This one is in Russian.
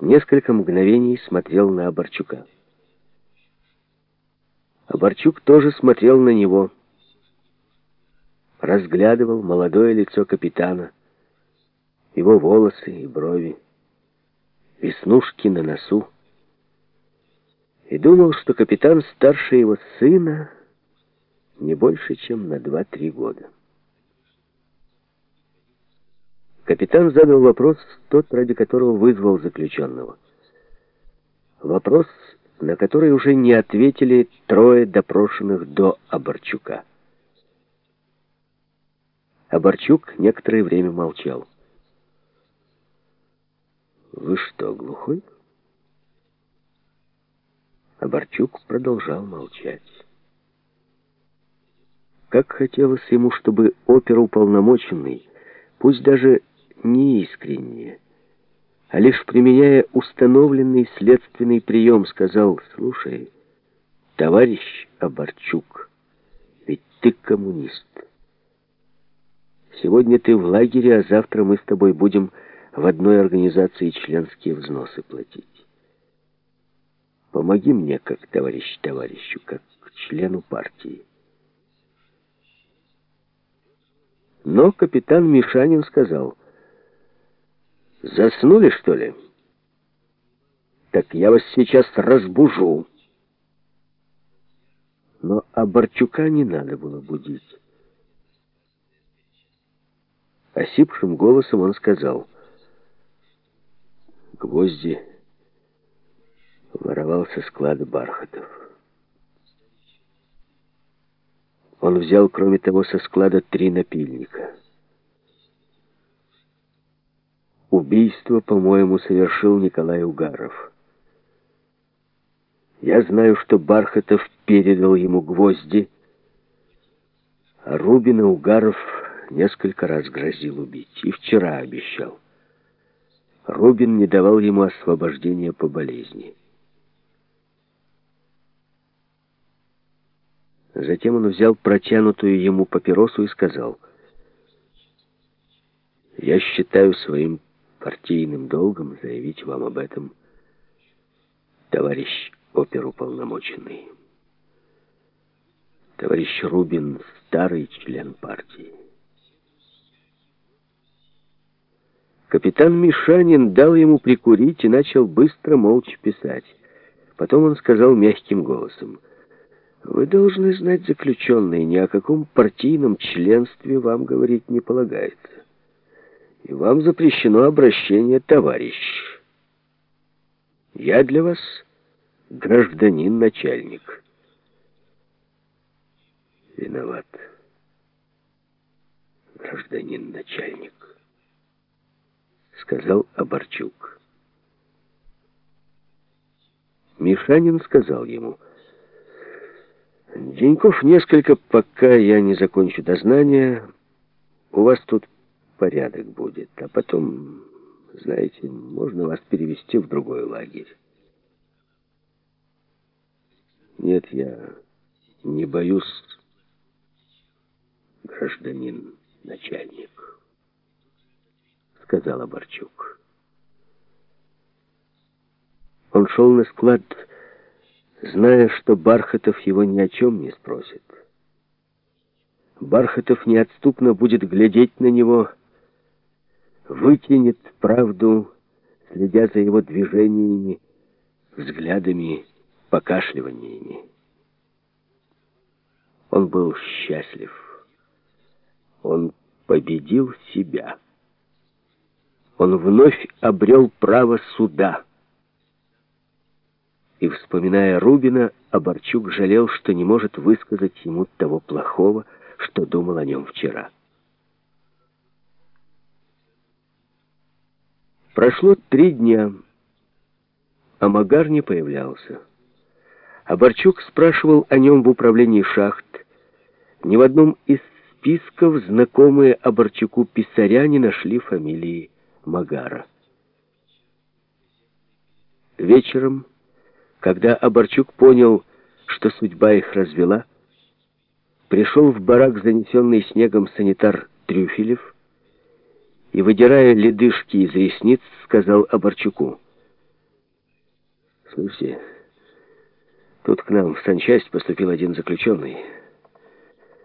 несколько мгновений смотрел на Оборчука. Оборчук тоже смотрел на него, разглядывал молодое лицо капитана, его волосы и брови, веснушки на носу, и думал, что капитан старше его сына не больше, чем на два-три года. Капитан задал вопрос, тот, ради которого вызвал заключенного. Вопрос, на который уже не ответили трое допрошенных до Оборчука. Оборчук некоторое время молчал. «Вы что, глухой?» Оборчук продолжал молчать. Как хотелось ему, чтобы оперуполномоченный, пусть даже не искренне, а лишь применяя установленный следственный прием, сказал, «Слушай, товарищ Оборчук, ведь ты коммунист. Сегодня ты в лагере, а завтра мы с тобой будем в одной организации членские взносы платить. Помоги мне, как товарищ товарищу, как члену партии». Но капитан Мишанин сказал, «Заснули, что ли? Так я вас сейчас разбужу». Но Оборчука не надо было будить. Осипшим голосом он сказал, «Гвозди воровал со склада бархатов». Он взял, кроме того, со склада три напильника. Убийство, по-моему, совершил Николай Угаров. Я знаю, что Бархатов передал ему гвозди, а Рубина Угаров несколько раз грозил убить. И вчера обещал. Рубин не давал ему освобождения по болезни. Затем он взял протянутую ему папиросу и сказал, «Я считаю своим партийным долгом заявить вам об этом, товарищ оперуполномоченный. Товарищ Рубин — старый член партии. Капитан Мишанин дал ему прикурить и начал быстро, молча писать. Потом он сказал мягким голосом — вы должны знать, заключенные, ни о каком партийном членстве вам говорить не полагается. И вам запрещено обращение «товарищ». Я для вас гражданин-начальник. Виноват. Гражданин-начальник, сказал Оборчук. Мишанин сказал ему — Деньков несколько, пока я не закончу дознание. У вас тут порядок будет. А потом, знаете, можно вас перевести в другой лагерь. Нет, я не боюсь, гражданин начальник, сказал Борчук. Он шел на склад зная, что Бархатов его ни о чем не спросит. Бархатов неотступно будет глядеть на него, вытянет правду, следя за его движениями, взглядами, покашливаниями. Он был счастлив. Он победил себя. Он вновь обрел право суда. И, вспоминая Рубина, Оборчук жалел, что не может высказать ему того плохого, что думал о нем вчера. Прошло три дня, а Магар не появлялся. Оборчук спрашивал о нем в управлении шахт. Ни в одном из списков знакомые Оборчуку писаря не нашли фамилии Магара. Вечером когда Оборчук понял, что судьба их развела, пришел в барак, занесенный снегом санитар Трюфелев, и, выдирая ледышки из ресниц, сказал Оборчуку. слушайте, тут к нам в санчасть поступил один заключенный».